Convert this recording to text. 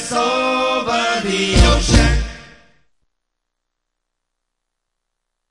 soul.